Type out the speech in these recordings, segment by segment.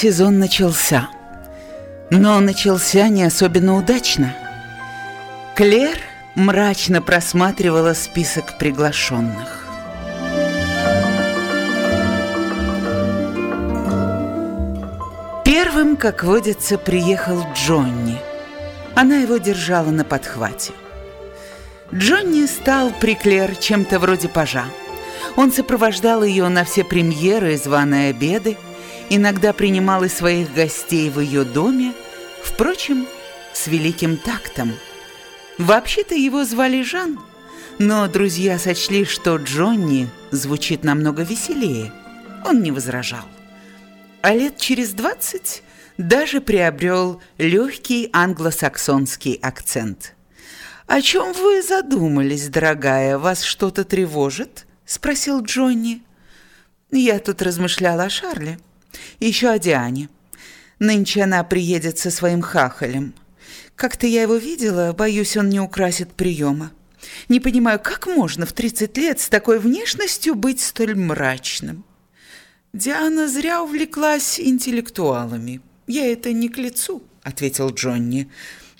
Сезон начался, но начался не особенно удачно. Клер мрачно просматривала список приглашенных. Первым, как водится, приехал Джонни. Она его держала на подхвате. Джонни стал при Клер чем-то вроде пажа. Он сопровождал ее на все премьеры и званые обеды, иногда принимал и своих гостей в ее доме, впрочем, с великим тактом. Вообще-то его звали Жан, но друзья сочли, что Джонни звучит намного веселее. Он не возражал. А лет через двадцать даже приобрел легкий англосаксонский акцент. «О чем вы задумались, дорогая? Вас что-то тревожит?» – спросил Джонни. «Я тут размышляла о Шарле». Еще о Диане. Нынче она приедет со своим хахалем. Как-то я его видела, боюсь, он не украсит приема. Не понимаю, как можно в 30 лет с такой внешностью быть столь мрачным? Диана зря увлеклась интеллектуалами. Я это не к лицу, ответил Джонни.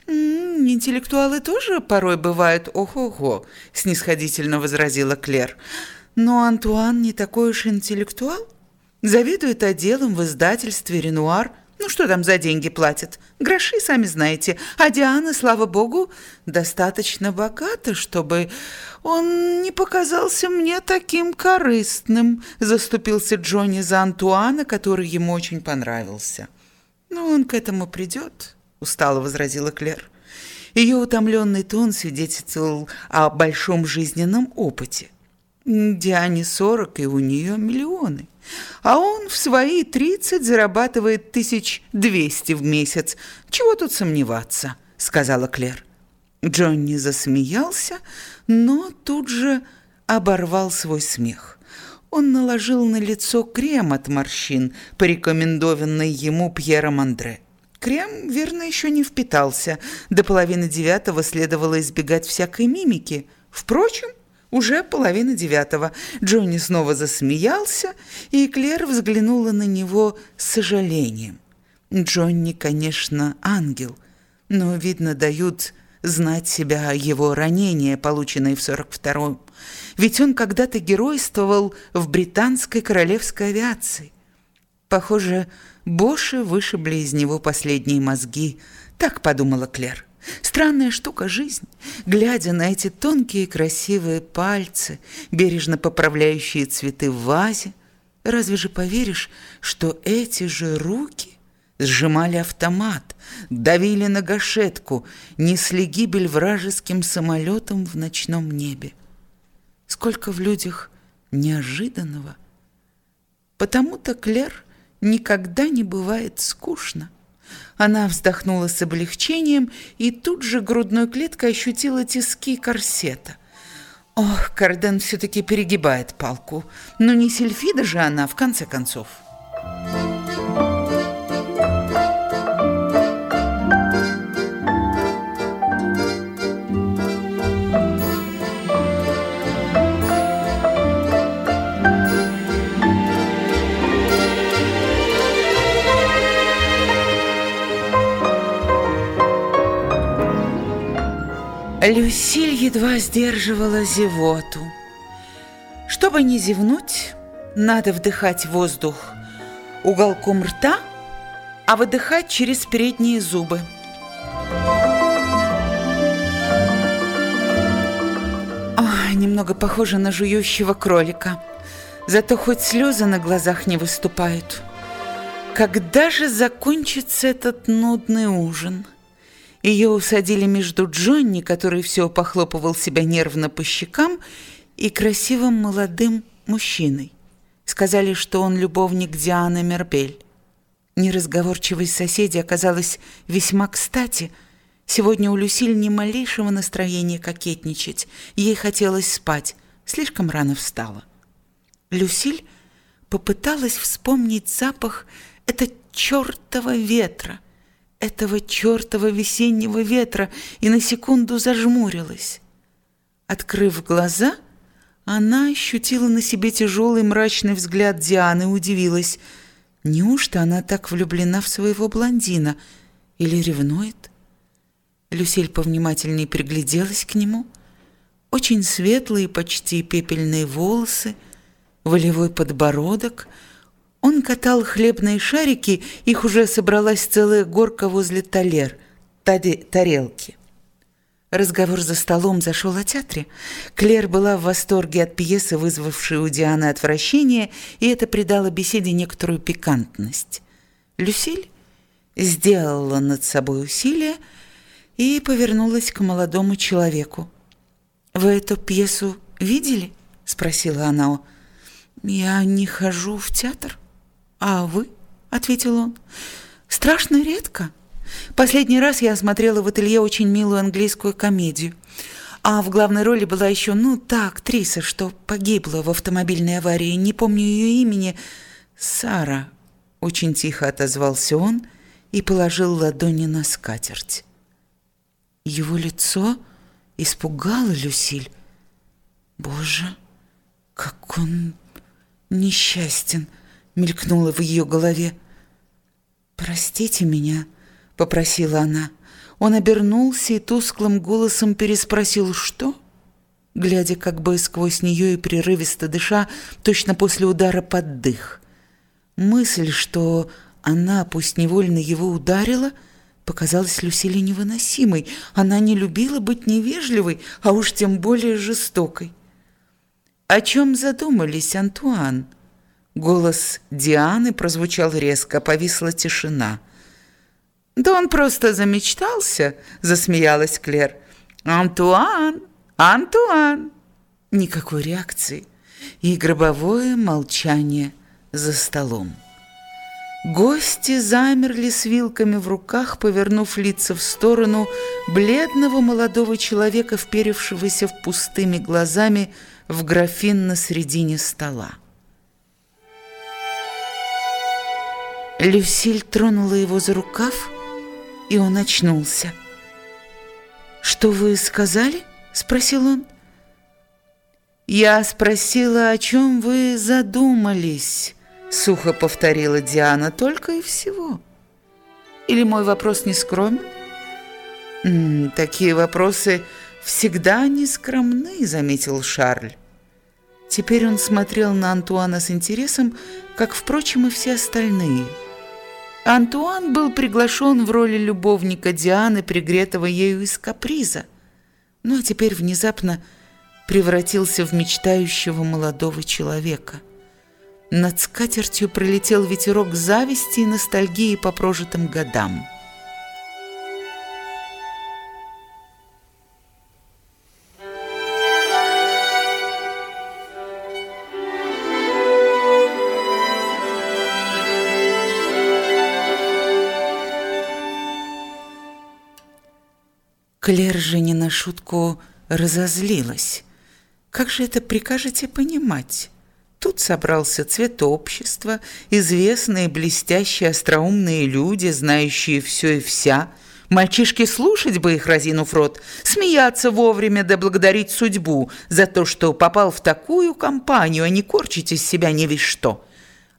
«М -м, интеллектуалы тоже порой бывают ого-го, снисходительно возразила Клер. Но Антуан не такой уж интеллектуал. Заведует отделом в издательстве «Ренуар». Ну, что там за деньги платят? Гроши, сами знаете. А Диана, слава богу, достаточно богата, чтобы он не показался мне таким корыстным, заступился Джонни за Антуана, который ему очень понравился. Ну, он к этому придет, устало возразила Клер. Ее утомленный тон свидетельствовал о большом жизненном опыте. Диане сорок, и у нее миллионы. А он в свои тридцать зарабатывает тысяч двести в месяц. Чего тут сомневаться, сказала Клер. Джонни засмеялся, но тут же оборвал свой смех. Он наложил на лицо крем от морщин, порекомендованный ему Пьером Андре. Крем, верно, еще не впитался. До половины девятого следовало избегать всякой мимики. Впрочем, уже половина девятого. Джонни снова засмеялся, и Клер взглянула на него с сожалением. Джонни, конечно, ангел, но, видно, дают знать себя его ранения, полученные в 42-м. Ведь он когда-то геройствовал в британской королевской авиации. Похоже, Боши вышибли из него последние мозги, так подумала Клер. Странная штука жизнь. Глядя на эти тонкие красивые пальцы, бережно поправляющие цветы в вазе, разве же поверишь, что эти же руки сжимали автомат, давили на гашетку, несли гибель вражеским самолетам в ночном небе? Сколько в людях неожиданного! Потому-то Клер никогда не бывает скучно. Она вздохнула с облегчением и тут же грудной клеткой ощутила тиски корсета. Ох, Карден все-таки перегибает палку. Но не сельфида же она, в конце концов. Люсиль едва сдерживала зевоту. Чтобы не зевнуть, надо вдыхать воздух уголком рта, а выдыхать через передние зубы. Ой, немного похоже на жующего кролика. Зато хоть слезы на глазах не выступают. Когда же закончится этот нудный ужин? Ее усадили между Джонни, который все похлопывал себя нервно по щекам, и красивым молодым мужчиной. Сказали, что он любовник Дианы Мербель. Неразговорчивость соседи оказалась весьма кстати. Сегодня у Люсиль ни малейшего настроения кокетничать. Ей хотелось спать. Слишком рано встала. Люсиль попыталась вспомнить запах этого чертова ветра – этого чертова весеннего ветра и на секунду зажмурилась. Открыв глаза, она ощутила на себе тяжелый мрачный взгляд Дианы и удивилась. Неужто она так влюблена в своего блондина или ревнует? Люсиль повнимательнее пригляделась к нему. Очень светлые, почти пепельные волосы, волевой подбородок. Он катал хлебные шарики, их уже собралась целая горка возле талер, тарелки. Разговор за столом зашел о театре. Клер была в восторге от пьесы, вызвавшей у Дианы отвращение, и это придало беседе некоторую пикантность. Люсиль сделала над собой усилие и повернулась к молодому человеку. «Вы эту пьесу видели?» – спросила она. «Я не хожу в театр. А вы?» – ответил он. «Страшно редко». Последний раз я смотрела в ателье очень милую английскую комедию. А в главной роли была еще, ну, та актриса, что погибла в автомобильной аварии. Не помню ее имени. Сара. Очень тихо отозвался он и положил ладони на скатерть. Его лицо испугало Люсиль. Боже, как он несчастен, мелькнуло в ее голове. Простите меня, — попросила она. Он обернулся и тусклым голосом переспросил «Что?», глядя как бы сквозь нее и прерывисто дыша, точно после удара под дых. Мысль, что она, пусть невольно его ударила, показалась Люсиле невыносимой. Она не любила быть невежливой, а уж тем более жестокой. «О чем задумались, Антуан?» Голос Дианы прозвучал резко, повисла тишина – «Да он просто замечтался», — засмеялась Клер. «Антуан! Антуан!» Никакой реакции и гробовое молчание за столом. Гости замерли с вилками в руках, повернув лица в сторону бледного молодого человека, вперевшегося в пустыми глазами в графин на середине стола. Люсиль тронула его за рукав, и он очнулся. «Что вы сказали?» – спросил он. «Я спросила, о чем вы задумались», – сухо повторила Диана, – «только и всего». «Или мой вопрос не скромен?» М -м, «Такие вопросы всегда нескромны», – заметил Шарль. Теперь он смотрел на Антуана с интересом, как, впрочем, и все остальные – Антуан был приглашен в роли любовника Дианы, пригретого ею из каприза. Ну а теперь внезапно превратился в мечтающего молодого человека. Над скатертью пролетел ветерок зависти и ностальгии по прожитым годам. Клер же не на шутку разозлилась. Как же это прикажете понимать? Тут собрался цвет общества, известные, блестящие, остроумные люди, знающие все и вся. Мальчишки слушать бы их, разинув рот, смеяться вовремя да благодарить судьбу за то, что попал в такую компанию, а не корчить из себя не весь что.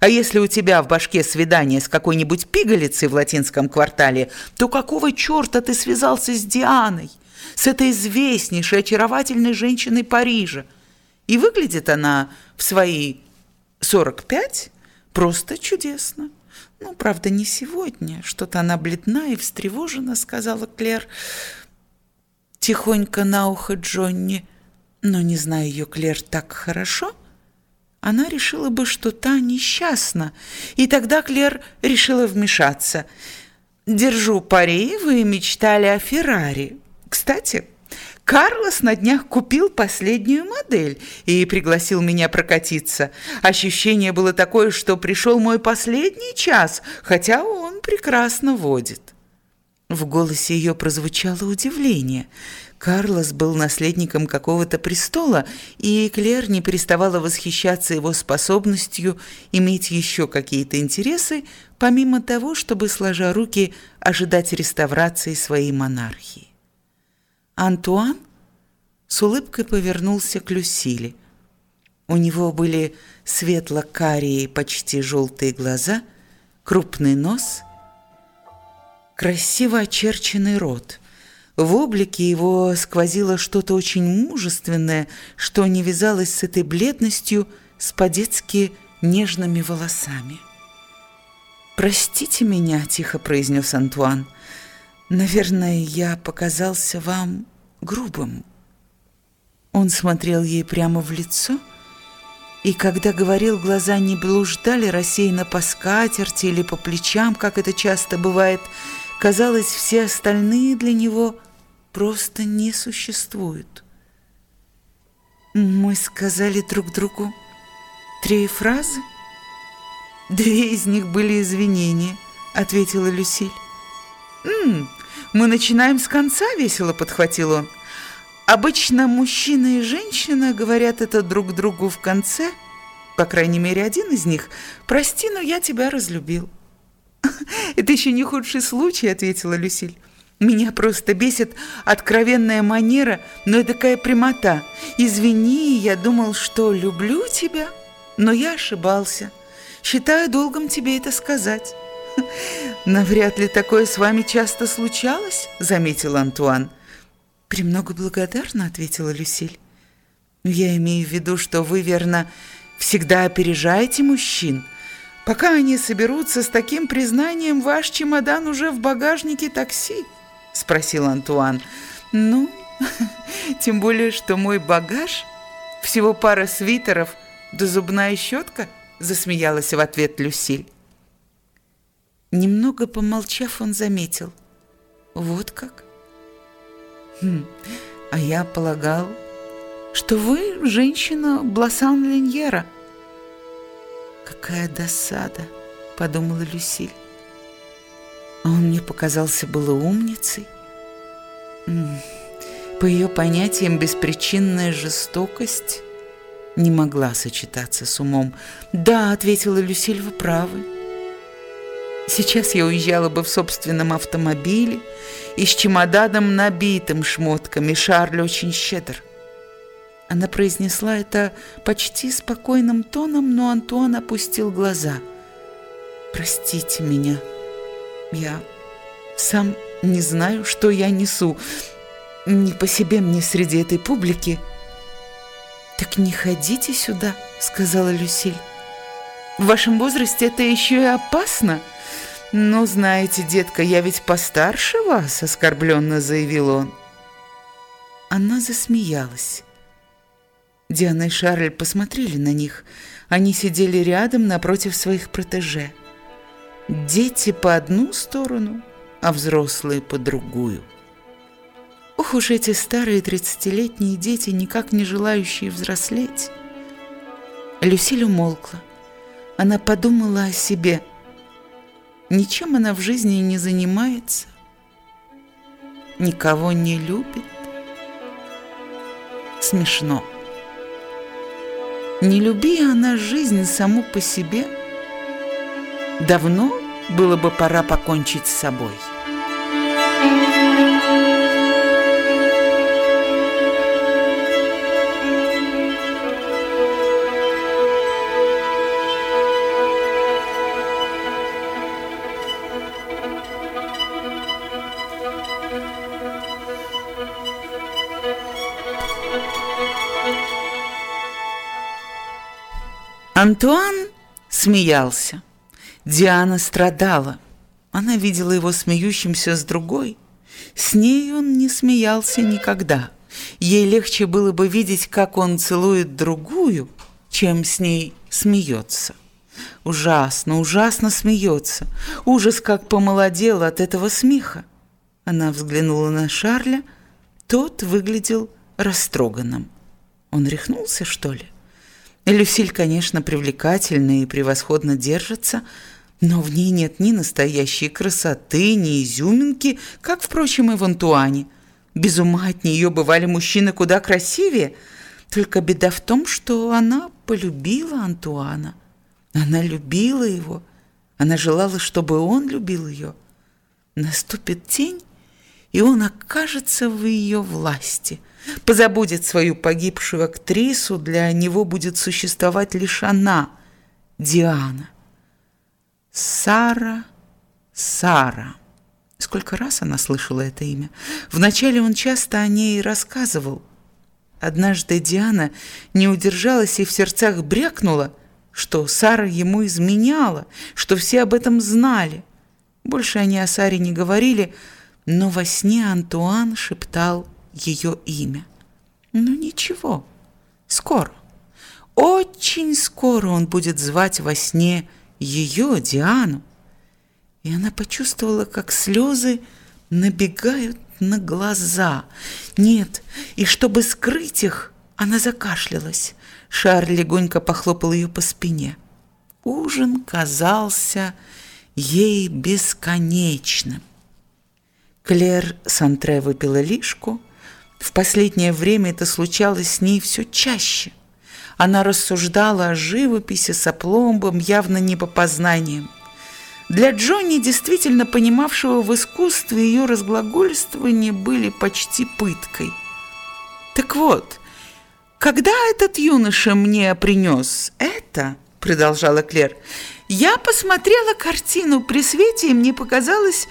А если у тебя в башке свидание с какой-нибудь пигалицей в латинском квартале, то какого черта ты связался с Дианой, с этой известнейшей, очаровательной женщиной Парижа? И выглядит она в свои 45 просто чудесно. Ну, правда, не сегодня. Что-то она бледна и встревожена, сказала Клер. Тихонько на ухо Джонни. Но не знаю ее, Клер, так хорошо – она решила бы, что та несчастна, и тогда Клер решила вмешаться. «Держу пари, вы мечтали о Феррари. Кстати, Карлос на днях купил последнюю модель и пригласил меня прокатиться. Ощущение было такое, что пришел мой последний час, хотя он прекрасно водит». В голосе ее прозвучало удивление – Карлос был наследником какого-то престола, и Клер не переставала восхищаться его способностью иметь еще какие-то интересы, помимо того, чтобы, сложа руки, ожидать реставрации своей монархии. Антуан с улыбкой повернулся к Люсиле. У него были светло-карие, почти желтые глаза, крупный нос, красиво очерченный рот. В облике его сквозило что-то очень мужественное, что не вязалось с этой бледностью, с по-детски нежными волосами. «Простите меня», — тихо произнес Антуан. «Наверное, я показался вам грубым». Он смотрел ей прямо в лицо, и когда говорил, глаза не блуждали рассеянно по скатерти или по плечам, как это часто бывает, казалось, все остальные для него просто не существуют. Мы сказали друг другу три фразы. Две из них были извинения, ответила Люсиль. «М -м, мы начинаем с конца, весело подхватил он. Обычно мужчина и женщина говорят это друг другу в конце, по крайней мере, один из них. «Прости, но я тебя разлюбил». «Это еще не худший случай», — ответила Люсиль. «Меня просто бесит откровенная манера, но и такая прямота. Извини, я думал, что люблю тебя, но я ошибался. Считаю долгом тебе это сказать». «Навряд ли такое с вами часто случалось», — заметил Антуан. «Премного благодарна», — ответила Люсиль. «Я имею в виду, что вы, верно, всегда опережаете мужчин. Пока они соберутся с таким признанием, ваш чемодан уже в багажнике такси», — спросил Антуан. «Ну, тем более, что мой багаж — всего пара свитеров да зубная щетка», — засмеялась в ответ Люсиль. Немного помолчав, он заметил. «Вот как?» Хм, а я полагал, что вы женщина Бласан Леньера. Какая досада, подумала Люсиль. А он мне показался было умницей. По ее понятиям, беспричинная жестокость не могла сочетаться с умом. «Да», — ответила Люсиль, — «вы правы». Сейчас я уезжала бы в собственном автомобиле и с чемоданом, набитым шмотками. Шарль очень щедр. Она произнесла это почти спокойным тоном, но Антуан опустил глаза. «Простите меня. Я сам не знаю, что я несу. Не по себе мне среди этой публики». «Так не ходите сюда», — сказала Люсиль. «В вашем возрасте это еще и опасно». «Ну, знаете, детка, я ведь постарше вас», — оскорбленно заявил он. Она засмеялась. Диана и Шарль посмотрели на них. Они сидели рядом напротив своих протеже. Дети по одну сторону, а взрослые по другую. Ох уж эти старые тридцатилетние дети, никак не желающие взрослеть. Люсиль умолкла. Она подумала о себе – Ничем она в жизни не занимается, никого не любит. Смешно. Не люби она жизнь саму по себе, давно было бы пора покончить с собой. Антуан смеялся. Диана страдала. Она видела его смеющимся с другой. С ней он не смеялся никогда. Ей легче было бы видеть, как он целует другую, чем с ней смеется. Ужасно, ужасно смеется. Ужас, как помолодел от этого смеха. Она взглянула на Шарля. Тот выглядел растроганным. Он рехнулся, что ли? Люсиль, конечно, привлекательна и превосходно держится, но в ней нет ни настоящей красоты, ни изюминки, как, впрочем, и в Антуане. Без ума от нее бывали мужчины куда красивее, только беда в том, что она полюбила Антуана. Она любила его, она желала, чтобы он любил ее. Наступит тень, и он окажется в ее власти – позабудет свою погибшую актрису, для него будет существовать лишь она, Диана. Сара, Сара. Сколько раз она слышала это имя. Вначале он часто о ней рассказывал. Однажды Диана не удержалась и в сердцах брякнула, что Сара ему изменяла, что все об этом знали. Больше они о Саре не говорили, но во сне Антуан шептал ее имя. Ну ничего, скоро, очень скоро он будет звать во сне ее, Диану. И она почувствовала, как слезы набегают на глаза. Нет, и чтобы скрыть их, она закашлялась. Шарль легонько похлопал ее по спине. Ужин казался ей бесконечным. Клер Сантре выпила лишку. В последнее время это случалось с ней все чаще. Она рассуждала о живописи с опломбом, явно не по познаниям. Для Джонни, действительно понимавшего в искусстве, ее разглагольствования были почти пыткой. «Так вот, когда этот юноша мне принес это, — продолжала Клер, — я посмотрела картину при свете, и мне показалось,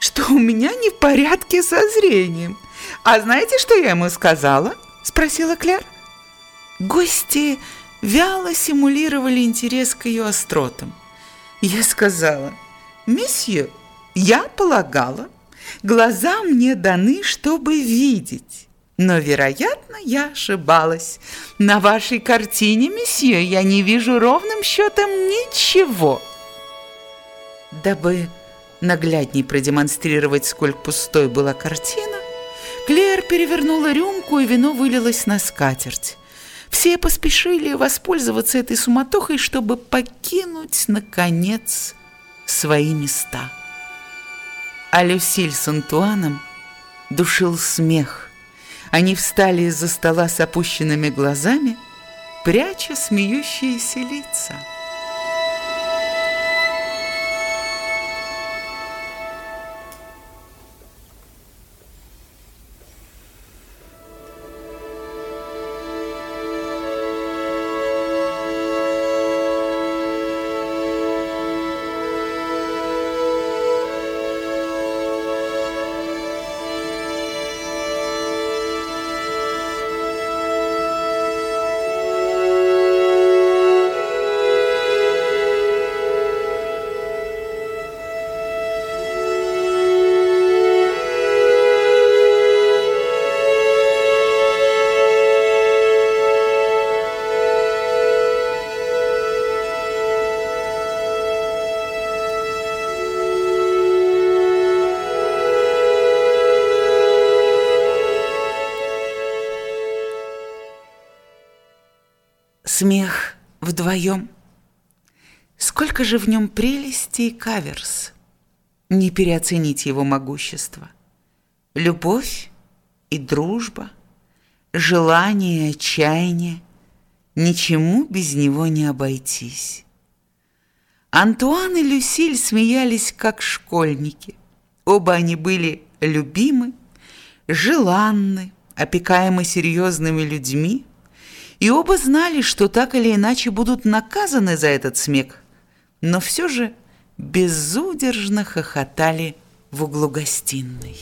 что у меня не в порядке со зрением. А знаете, что я ему сказала? — спросила Клер. Гости вяло симулировали интерес к ее остротам. Я сказала, «Месье, я полагала, глаза мне даны, чтобы видеть». Но, вероятно, я ошибалась. На вашей картине, месье, я не вижу ровным счетом ничего. Дабы наглядней продемонстрировать, сколь пустой была картина, Клер перевернула рюмку, и вино вылилось на скатерть. Все поспешили воспользоваться этой суматохой, чтобы покинуть, наконец, свои места. А Люсиль с Антуаном душил смех. Они встали из-за стола с опущенными глазами, пряча смеющиеся лица. Вдвоем. Сколько же в нем прелести и каверс. Не переоценить его могущество. Любовь и дружба, желание и отчаяние. Ничему без него не обойтись. Антуан и Люсиль смеялись, как школьники. Оба они были любимы, желанны, опекаемы серьезными людьми, и оба знали, что так или иначе будут наказаны за этот смех, но все же безудержно хохотали в углу гостиной.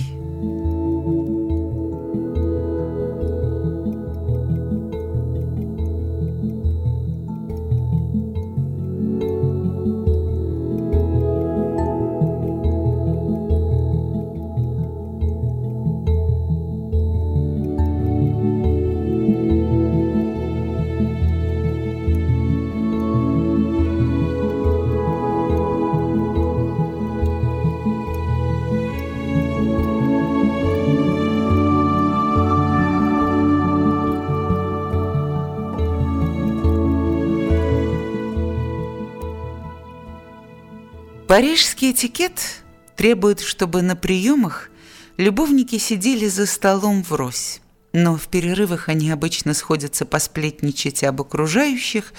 Парижский этикет требует, чтобы на приемах любовники сидели за столом врозь. Но в перерывах они обычно сходятся посплетничать об окружающих,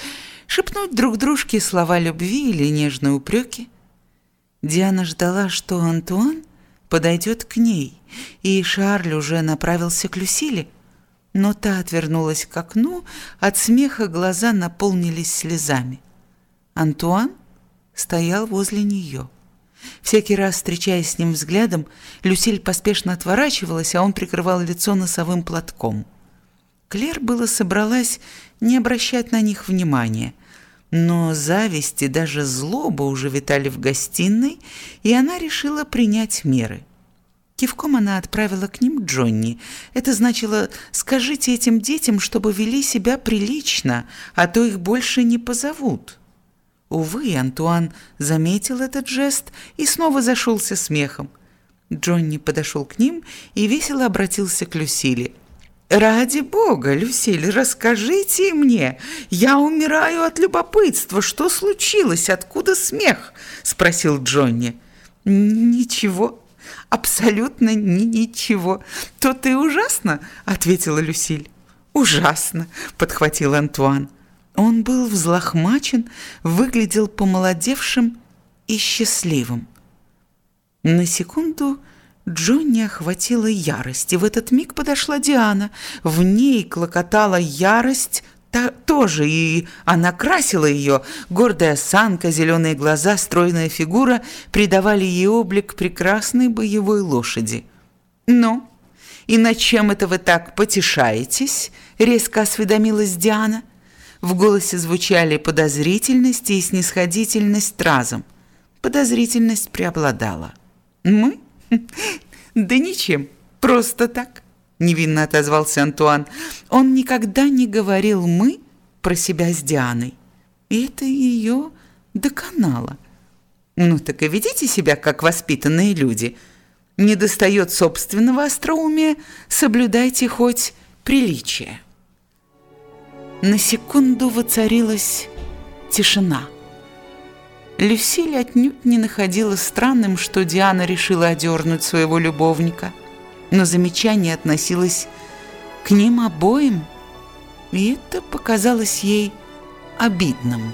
шепнуть друг дружке слова любви или нежные упреки. Диана ждала, что Антуан подойдет к ней, и Шарль уже направился к Люсиле, но та отвернулась к окну, от смеха глаза наполнились слезами. Антуан – стоял возле нее. Всякий раз, встречаясь с ним взглядом, Люсиль поспешно отворачивалась, а он прикрывал лицо носовым платком. Клер было собралась не обращать на них внимания, но зависть и даже злоба уже витали в гостиной, и она решила принять меры. Кивком она отправила к ним Джонни. Это значило «скажите этим детям, чтобы вели себя прилично, а то их больше не позовут». Увы, Антуан заметил этот жест и снова зашелся смехом. Джонни подошел к ним и весело обратился к Люсиле. «Ради бога, Люсиль, расскажите мне. Я умираю от любопытства. Что случилось? Откуда смех?» – спросил Джонни. «Ничего, абсолютно ничего. То ты ужасно?» – ответила Люсиль. «Ужасно», – подхватил Антуан. Он был взлохмачен, выглядел помолодевшим и счастливым. На секунду Джонни охватила ярость, и в этот миг подошла Диана. В ней клокотала ярость та, тоже, и она красила ее. Гордая осанка, зеленые глаза, стройная фигура придавали ей облик прекрасной боевой лошади. «Ну, и над чем это вы так потешаетесь?» — резко осведомилась Диана. — в голосе звучали подозрительность и снисходительность разом. Подозрительность преобладала. «Мы? Да ничем, просто так», — невинно отозвался Антуан. Он никогда не говорил «мы» про себя с Дианой. И это ее доконало. «Ну так и ведите себя, как воспитанные люди. Не достает собственного остроумия, соблюдайте хоть приличие». На секунду воцарилась тишина. Люсиль отнюдь не находила странным, что Диана решила одернуть своего любовника, но замечание относилось к ним обоим, и это показалось ей обидным.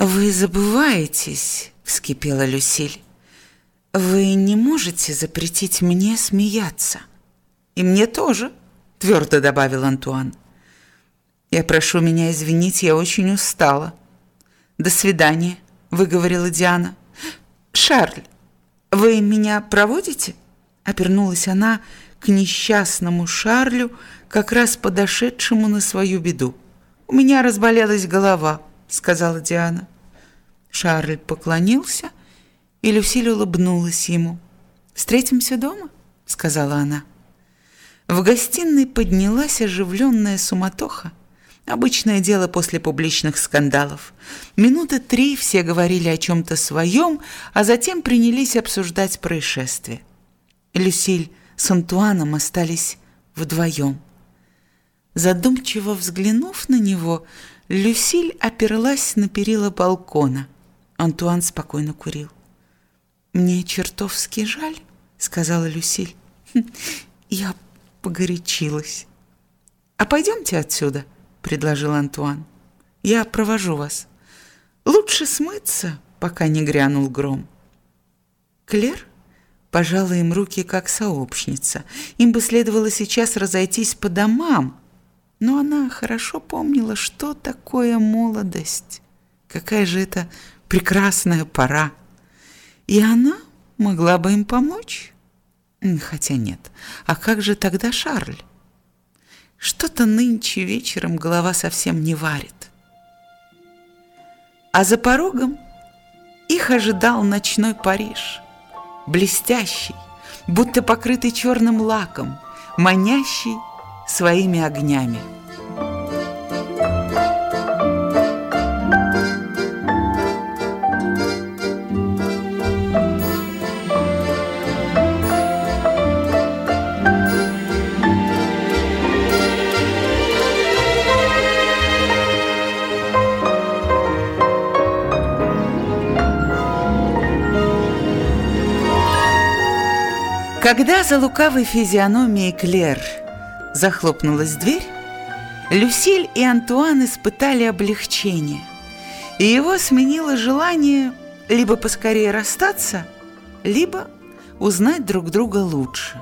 «Вы забываетесь», — вскипела Люсиль. «Вы не можете запретить мне смеяться». «И мне тоже», — твердо добавил Антуан. «Я прошу меня извинить, я очень устала». «До свидания», — выговорила Диана. «Шарль, вы меня проводите?» Обернулась она к несчастному Шарлю, как раз подошедшему на свою беду. «У меня разболелась голова», — сказала Диана. Шарль поклонился, и Люсиль улыбнулась ему. «Встретимся дома?» — сказала она. В гостиной поднялась оживленная суматоха. Обычное дело после публичных скандалов. Минуты три все говорили о чем-то своем, а затем принялись обсуждать происшествие. Люсиль с Антуаном остались вдвоем. Задумчиво взглянув на него, Люсиль оперлась на перила балкона – Антуан спокойно курил. «Мне чертовски жаль», — сказала Люсиль. «Хм, «Я погорячилась». «А пойдемте отсюда», — предложил Антуан. «Я провожу вас. Лучше смыться, пока не грянул гром». Клер пожала им руки как сообщница. Им бы следовало сейчас разойтись по домам, но она хорошо помнила, что такое молодость. Какая же это прекрасная пора. И она могла бы им помочь. Хотя нет. А как же тогда Шарль? Что-то нынче вечером голова совсем не варит. А за порогом их ожидал ночной Париж. Блестящий, будто покрытый черным лаком, манящий своими огнями. Когда за лукавой физиономией Клер захлопнулась дверь, Люсиль и Антуан испытали облегчение, и его сменило желание либо поскорее расстаться, либо узнать друг друга лучше.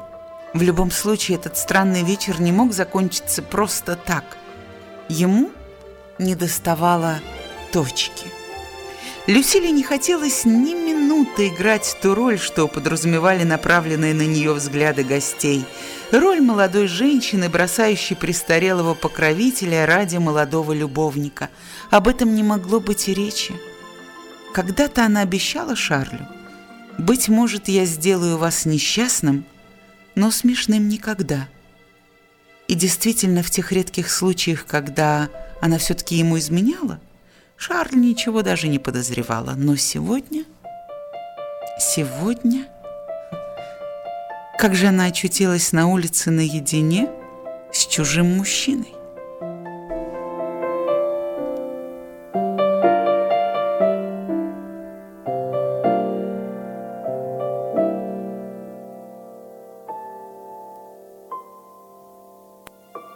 В любом случае, этот странный вечер не мог закончиться просто так. Ему не доставало точки. Люсиле не хотелось ни минуты играть ту роль, что подразумевали направленные на нее взгляды гостей. Роль молодой женщины, бросающей престарелого покровителя ради молодого любовника. Об этом не могло быть и речи. Когда-то она обещала Шарлю, «Быть может, я сделаю вас несчастным, но смешным никогда». И действительно, в тех редких случаях, когда она все-таки ему изменяла, Шарль ничего даже не подозревала. Но сегодня... Сегодня... Как же она очутилась на улице наедине с чужим мужчиной?